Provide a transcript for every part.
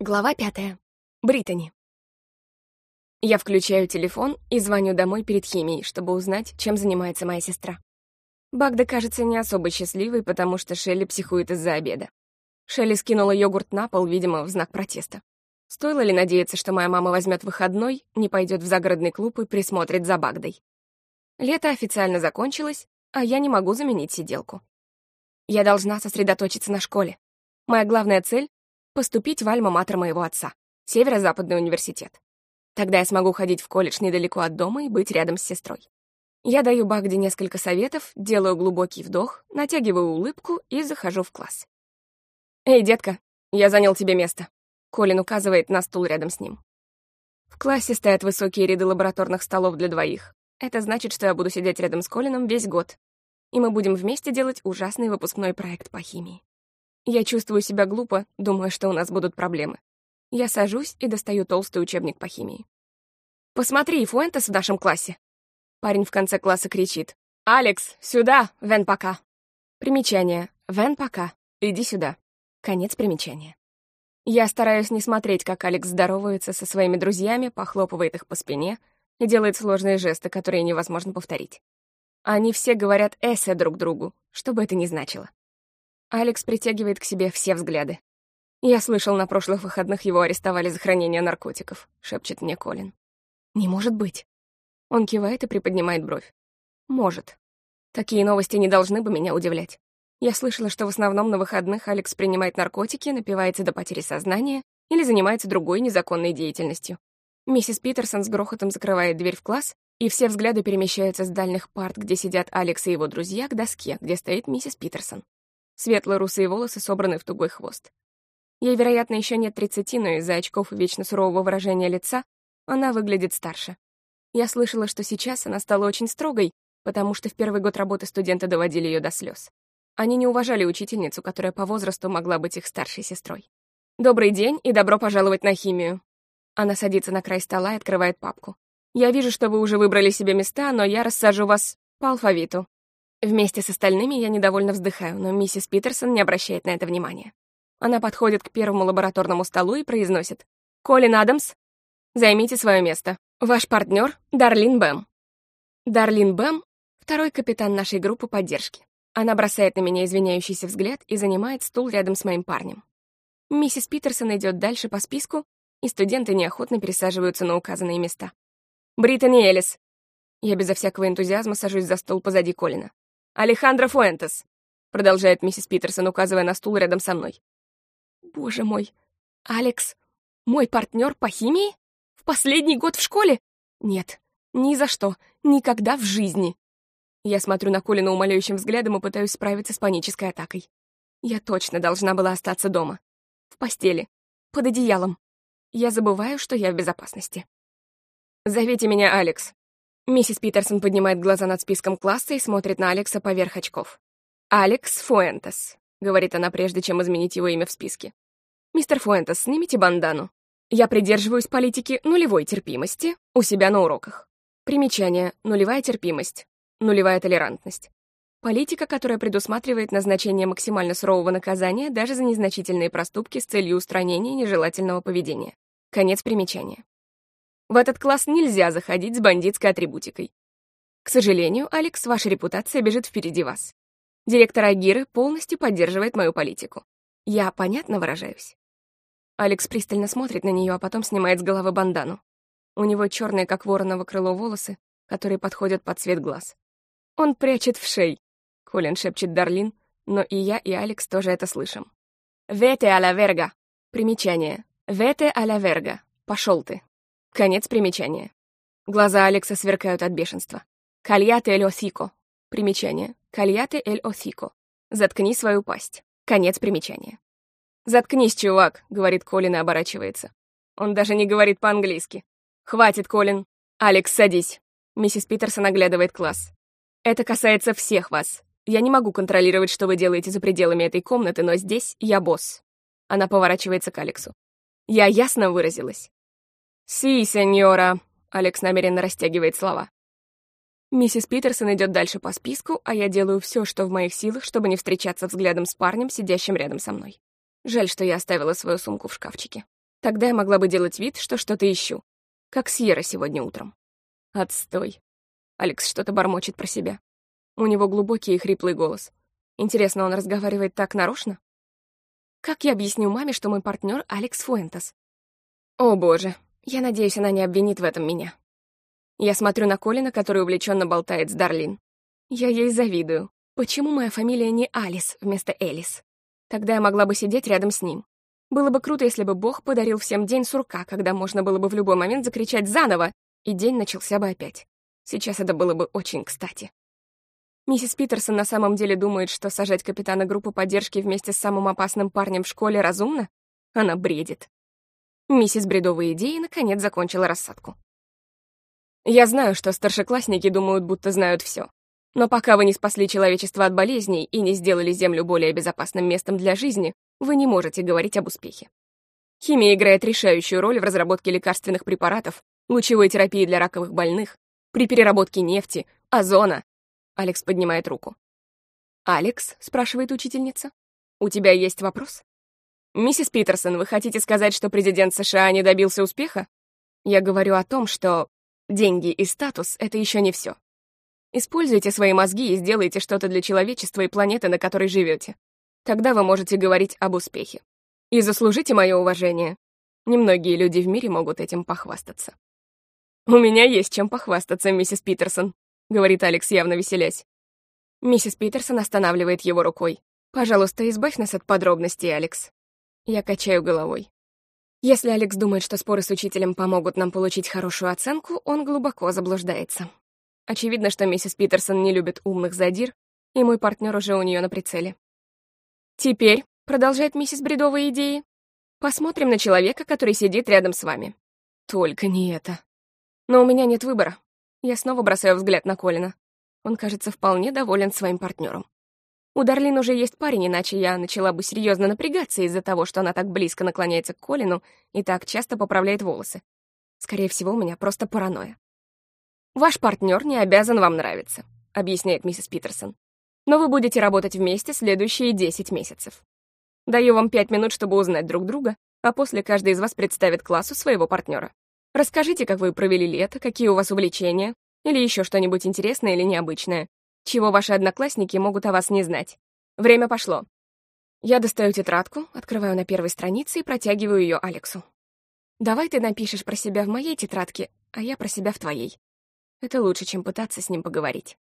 Глава пятая. Британи. Я включаю телефон и звоню домой перед химией, чтобы узнать, чем занимается моя сестра. Багда кажется не особо счастливой, потому что Шелли психует из-за обеда. Шелли скинула йогурт на пол, видимо, в знак протеста. Стоило ли надеяться, что моя мама возьмет выходной, не пойдет в загородный клуб и присмотрит за Багдой? Лето официально закончилось, а я не могу заменить сиделку. Я должна сосредоточиться на школе. Моя главная цель поступить в альма-матер моего отца, Северо-Западный университет. Тогда я смогу ходить в колледж недалеко от дома и быть рядом с сестрой. Я даю Багде несколько советов, делаю глубокий вдох, натягиваю улыбку и захожу в класс. «Эй, детка, я занял тебе место», — Колин указывает на стул рядом с ним. В классе стоят высокие ряды лабораторных столов для двоих. Это значит, что я буду сидеть рядом с Колином весь год, и мы будем вместе делать ужасный выпускной проект по химии. Я чувствую себя глупо, думая, что у нас будут проблемы. Я сажусь и достаю толстый учебник по химии. «Посмотри, Фуэнтес в нашем классе!» Парень в конце класса кричит. «Алекс, сюда! Вен пока!» Примечание. Вен пока. Иди сюда. Конец примечания. Я стараюсь не смотреть, как Алекс здоровается со своими друзьями, похлопывает их по спине и делает сложные жесты, которые невозможно повторить. Они все говорят «эссе» друг другу, что бы это ни значило. Алекс притягивает к себе все взгляды. «Я слышал, на прошлых выходных его арестовали за хранение наркотиков», — шепчет мне Колин. «Не может быть». Он кивает и приподнимает бровь. «Может. Такие новости не должны бы меня удивлять. Я слышала, что в основном на выходных Алекс принимает наркотики, напивается до потери сознания или занимается другой незаконной деятельностью. Миссис Питерсон с грохотом закрывает дверь в класс, и все взгляды перемещаются с дальних парт, где сидят Алекс и его друзья, к доске, где стоит миссис Питерсон. Светло-русые волосы собраны в тугой хвост. Ей, вероятно, еще нет тридцати, но из-за очков и вечно сурового выражения лица она выглядит старше. Я слышала, что сейчас она стала очень строгой, потому что в первый год работы студенты доводили ее до слез. Они не уважали учительницу, которая по возрасту могла быть их старшей сестрой. «Добрый день и добро пожаловать на химию». Она садится на край стола и открывает папку. «Я вижу, что вы уже выбрали себе места, но я рассажу вас по алфавиту. Вместе с остальными я недовольно вздыхаю, но миссис Питерсон не обращает на это внимания. Она подходит к первому лабораторному столу и произносит. «Колин Адамс, займите свое место. Ваш партнер Дарлин Бэм». Дарлин Бэм — второй капитан нашей группы поддержки. Она бросает на меня извиняющийся взгляд и занимает стул рядом с моим парнем. Миссис Питерсон идет дальше по списку, и студенты неохотно пересаживаются на указанные места. «Бриттани Элис». Я безо всякого энтузиазма сажусь за стол позади Колина. «Алехандро Фуэнтес», — продолжает миссис Питерсон, указывая на стул рядом со мной. «Боже мой, Алекс, мой партнер по химии? В последний год в школе? Нет, ни за что, никогда в жизни». Я смотрю на Колина умоляющим взглядом и пытаюсь справиться с панической атакой. Я точно должна была остаться дома. В постели, под одеялом. Я забываю, что я в безопасности. «Зовите меня Алекс», Миссис Питерсон поднимает глаза над списком класса и смотрит на Алекса поверх очков. «Алекс Фуэнтес», — говорит она, прежде чем изменить его имя в списке. «Мистер Фуэнтес, снимите бандану. Я придерживаюсь политики нулевой терпимости у себя на уроках. Примечание. Нулевая терпимость. Нулевая толерантность. Политика, которая предусматривает назначение максимально сурового наказания даже за незначительные проступки с целью устранения нежелательного поведения. Конец примечания. В этот класс нельзя заходить с бандитской атрибутикой. К сожалению, Алекс, ваша репутация бежит впереди вас. Директор Агиры полностью поддерживает мою политику. Я понятно выражаюсь? Алекс пристально смотрит на нее, а потом снимает с головы бандану. У него черные, как вороново крыло, волосы, которые подходят под цвет глаз. Он прячет в шей. Колин шепчет Дарлин, но и я, и Алекс тоже это слышим. «Вете а ла верга». Примечание. «Вете а ла верга». Пошел ты. Конец примечания. Глаза Алекса сверкают от бешенства. «Кальяте эль осико». Примечание. «Кальяте эль осико». «Заткни свою пасть». Конец примечания. «Заткнись, чувак», — говорит Колин и оборачивается. Он даже не говорит по-английски. «Хватит, Колин». «Алекс, садись». Миссис Питерсон оглядывает класс. «Это касается всех вас. Я не могу контролировать, что вы делаете за пределами этой комнаты, но здесь я босс». Она поворачивается к Алексу. «Я ясно выразилась?» «Си, сеньора», — Алекс намеренно растягивает слова. Миссис Питерсон идет дальше по списку, а я делаю все, что в моих силах, чтобы не встречаться взглядом с парнем, сидящим рядом со мной. Жаль, что я оставила свою сумку в шкафчике. Тогда я могла бы делать вид, что что-то ищу. Как Сьерра сегодня утром. Отстой. Алекс что-то бормочет про себя. У него глубокий и хриплый голос. Интересно, он разговаривает так нарочно? Как я объясню маме, что мой партнер Алекс Фуэнтес? О боже, я надеюсь, она не обвинит в этом меня. Я смотрю на Колина, который увлеченно болтает с Дарлин. Я ей завидую. Почему моя фамилия не Алис вместо Элис? Тогда я могла бы сидеть рядом с ним. Было бы круто, если бы Бог подарил всем день сурка, когда можно было бы в любой момент закричать заново, и день начался бы опять. Сейчас это было бы очень кстати. Миссис Питерсон на самом деле думает, что сажать капитана группы поддержки вместе с самым опасным парнем в школе разумно? Она бредит. Миссис Бредовые идеи наконец закончила рассадку. Я знаю, что старшеклассники думают, будто знают все. Но пока вы не спасли человечество от болезней и не сделали Землю более безопасным местом для жизни, вы не можете говорить об успехе. Химия играет решающую роль в разработке лекарственных препаратов, лучевой терапии для раковых больных, при переработке нефти, озона, Алекс поднимает руку. «Алекс?» — спрашивает учительница. «У тебя есть вопрос?» «Миссис Питерсон, вы хотите сказать, что президент США не добился успеха?» Я говорю о том, что деньги и статус — это еще не все. Используйте свои мозги и сделайте что-то для человечества и планеты, на которой живете. Тогда вы можете говорить об успехе. И заслужите мое уважение. Немногие люди в мире могут этим похвастаться. «У меня есть чем похвастаться, миссис Питерсон», — говорит Алекс, явно веселясь. Миссис Питерсон останавливает его рукой. «Пожалуйста, избавь нас от подробностей, Алекс». Я качаю головой. Если Алекс думает, что споры с учителем помогут нам получить хорошую оценку, он глубоко заблуждается. Очевидно, что миссис Питерсон не любит умных задир, и мой партнер уже у нее на прицеле. «Теперь», — продолжает миссис Бредовые идеи, «посмотрим на человека, который сидит рядом с вами». Только не это. Но у меня нет выбора. Я снова бросаю взгляд на Колина. Он, кажется, вполне доволен своим партнером. У Дарлин уже есть парень, иначе я начала бы серьезно напрягаться из-за того, что она так близко наклоняется к Колину и так часто поправляет волосы. Скорее всего, у меня просто паранойя. «Ваш партнер не обязан вам нравиться», — объясняет миссис Питерсон. «Но вы будете работать вместе следующие 10 месяцев. Даю вам 5 минут, чтобы узнать друг друга, а после каждый из вас представит классу своего партнера. Расскажите, как вы провели лето, какие у вас увлечения, или еще что-нибудь интересное или необычное, чего ваши одноклассники могут о вас не знать. Время пошло. Я достаю тетрадку, открываю на первой странице и протягиваю ее Алексу. Давай ты напишешь про себя в моей тетрадке, а я про себя в твоей. Это лучше, чем пытаться с ним поговорить.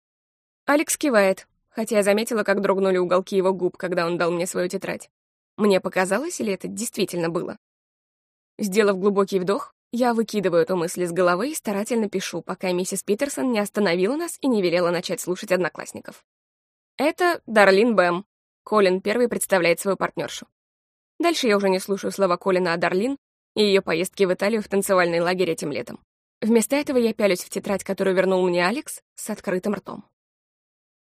Алекс кивает, хотя я заметила, как дрогнули уголки его губ, когда он дал мне свою тетрадь. Мне показалось, или это действительно было? Сделав глубокий вдох, я выкидываю эту мысль из головы и старательно пишу, пока миссис Питерсон не остановила нас и не велела начать слушать одноклассников. Это Дарлин Бэм. Колин первый представляет свою партнершу. Дальше я уже не слушаю слова Колина о Дарлин и ее поездке в Италию в танцевальный лагерь этим летом. Вместо этого я пялюсь в тетрадь, которую вернул мне Алекс, с открытым ртом.